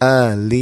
aliman.